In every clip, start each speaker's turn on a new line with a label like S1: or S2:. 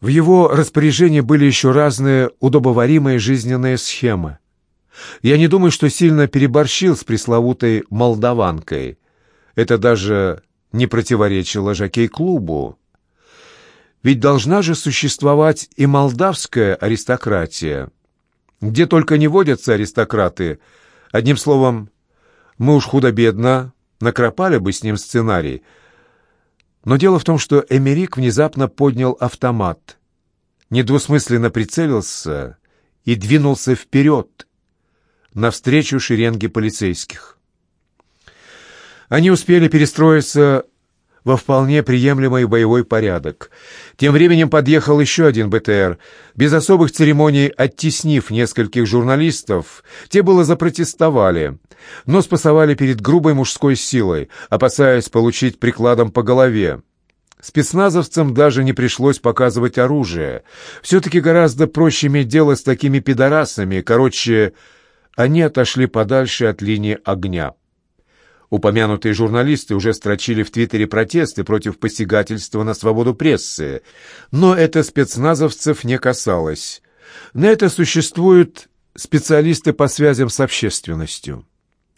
S1: В его распоряжении были еще разные удобоваримые жизненные схемы. Я не думаю, что сильно переборщил с пресловутой молдаванкой. Это даже не противоречило жокей-клубу. Ведь должна же существовать и молдавская аристократия. Где только не водятся аристократы. Одним словом, мы уж худо-бедно накропали бы с ним сценарий. Но дело в том, что Эмерик внезапно поднял автомат, недвусмысленно прицелился и двинулся вперед, навстречу шеренге полицейских. Они успели перестроиться во вполне приемлемый боевой порядок. Тем временем подъехал еще один БТР. Без особых церемоний оттеснив нескольких журналистов, те было запротестовали, но спасовали перед грубой мужской силой, опасаясь получить прикладом по голове. Спецназовцам даже не пришлось показывать оружие. Все-таки гораздо проще иметь дело с такими пидорасами. Короче, они отошли подальше от линии огня. Упомянутые журналисты уже строчили в Твиттере протесты против посягательства на свободу прессы, но это спецназовцев не касалось. На это существуют специалисты по связям с общественностью.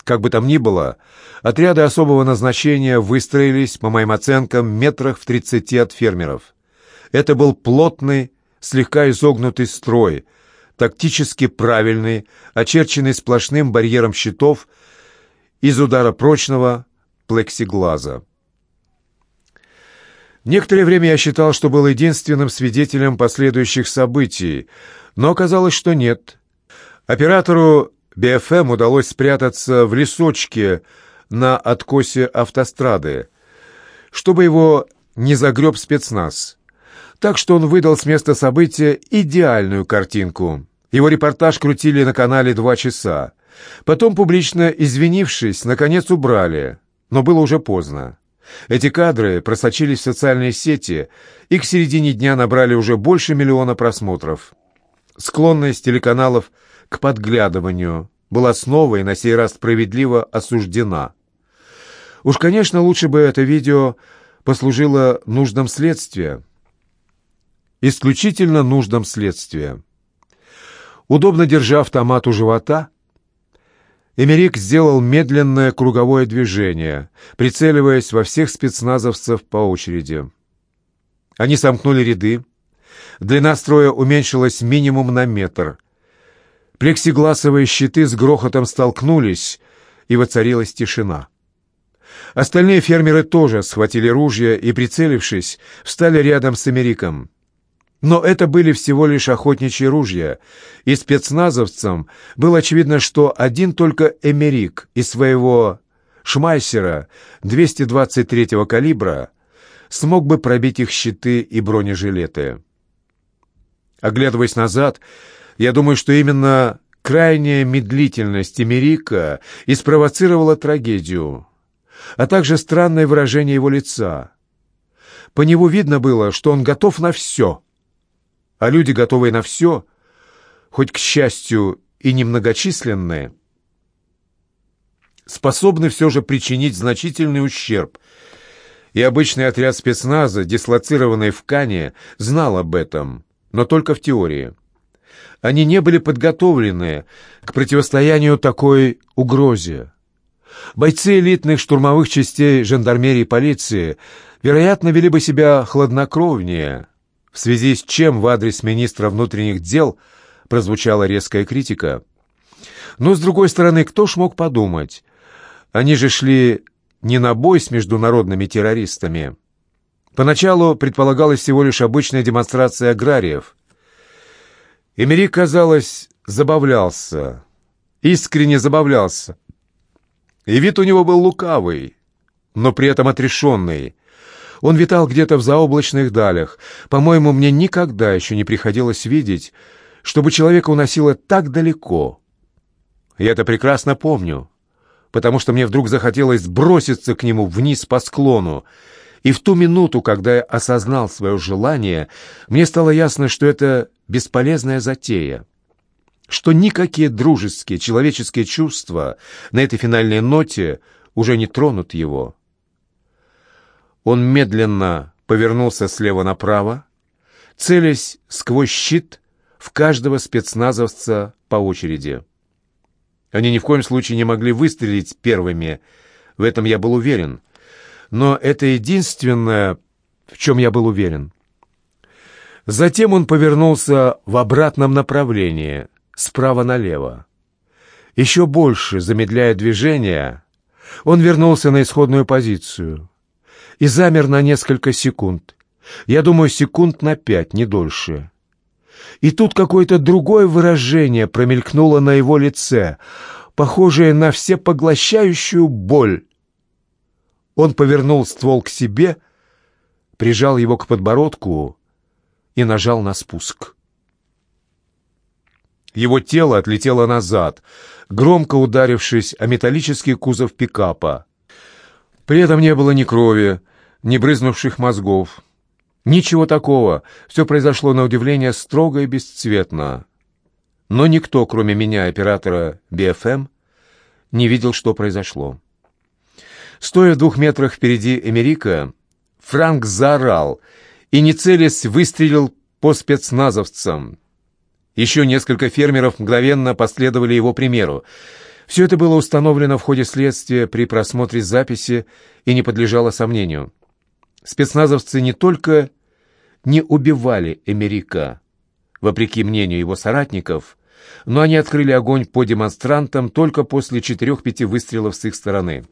S1: Как бы там ни было, отряды особого назначения выстроились, по моим оценкам, метрах в тридцати от фермеров. Это был плотный, слегка изогнутый строй, тактически правильный, очерченный сплошным барьером щитов – из удара прочного плексиглаза. Некоторое время я считал, что был единственным свидетелем последующих событий, но оказалось, что нет. Оператору БФМ удалось спрятаться в лесочке на откосе автострады, чтобы его не загреб спецназ. Так что он выдал с места события идеальную картинку. Его репортаж крутили на канале два часа. Потом, публично извинившись, наконец убрали, но было уже поздно. Эти кадры просочились в социальные сети и к середине дня набрали уже больше миллиона просмотров. Склонность телеканалов к подглядыванию была снова и на сей раз справедливо осуждена. Уж, конечно, лучше бы это видео послужило нуждам следствия. Исключительно нуждам следствия. Удобно держа автомат у живота, Эмерик сделал медленное круговое движение, прицеливаясь во всех спецназовцев по очереди. Они сомкнули ряды. Длина строя уменьшилась минимум на метр. Плексигласовые щиты с грохотом столкнулись, и воцарилась тишина. Остальные фермеры тоже схватили ружья и, прицелившись, встали рядом с Эмериком. Но это были всего лишь охотничьи ружья, и спецназовцам было очевидно, что один только Эмерик из своего Шмайсера 223-го калибра смог бы пробить их щиты и бронежилеты. Оглядываясь назад, я думаю, что именно крайняя медлительность Эмерика и спровоцировала трагедию, а также странное выражение его лица. По нему видно было, что он готов на все — а люди, готовые на все, хоть, к счастью, и немногочисленные, способны все же причинить значительный ущерб. И обычный отряд спецназа, дислоцированный в Кане, знал об этом, но только в теории. Они не были подготовлены к противостоянию такой угрозе. Бойцы элитных штурмовых частей жандармерии и полиции, вероятно, вели бы себя хладнокровнее, в связи с чем в адрес министра внутренних дел прозвучала резкая критика. Но, с другой стороны, кто ж мог подумать? Они же шли не на бой с международными террористами. Поначалу предполагалась всего лишь обычная демонстрация аграриев. Эмерик, казалось, забавлялся, искренне забавлялся. И вид у него был лукавый, но при этом отрешенный. Он витал где-то в заоблачных далях. По-моему, мне никогда еще не приходилось видеть, чтобы человека уносило так далеко. Я это прекрасно помню, потому что мне вдруг захотелось броситься к нему вниз по склону, и в ту минуту, когда я осознал свое желание, мне стало ясно, что это бесполезная затея, что никакие дружеские, человеческие чувства на этой финальной ноте уже не тронут его. Он медленно повернулся слева направо, целясь сквозь щит в каждого спецназовца по очереди. Они ни в коем случае не могли выстрелить первыми, в этом я был уверен. Но это единственное, в чем я был уверен. Затем он повернулся в обратном направлении, справа налево. Еще больше замедляя движение, он вернулся на исходную позицию и замер на несколько секунд. Я думаю, секунд на пять, не дольше. И тут какое-то другое выражение промелькнуло на его лице, похожее на всепоглощающую боль. Он повернул ствол к себе, прижал его к подбородку и нажал на спуск. Его тело отлетело назад, громко ударившись о металлический кузов пикапа. При этом не было ни крови, ни брызнувших мозгов. Ничего такого. Все произошло на удивление строго и бесцветно. Но никто, кроме меня, оператора BFM, не видел, что произошло. Стоя в двух метрах впереди Эмерика, Франк заорал и, не целясь, выстрелил по спецназовцам. Еще несколько фермеров мгновенно последовали его примеру. Все это было установлено в ходе следствия при просмотре записи и не подлежало сомнению. Спецназовцы не только не убивали Эмерика, вопреки мнению его соратников, но они открыли огонь по демонстрантам только после четырех-пяти выстрелов с их стороны.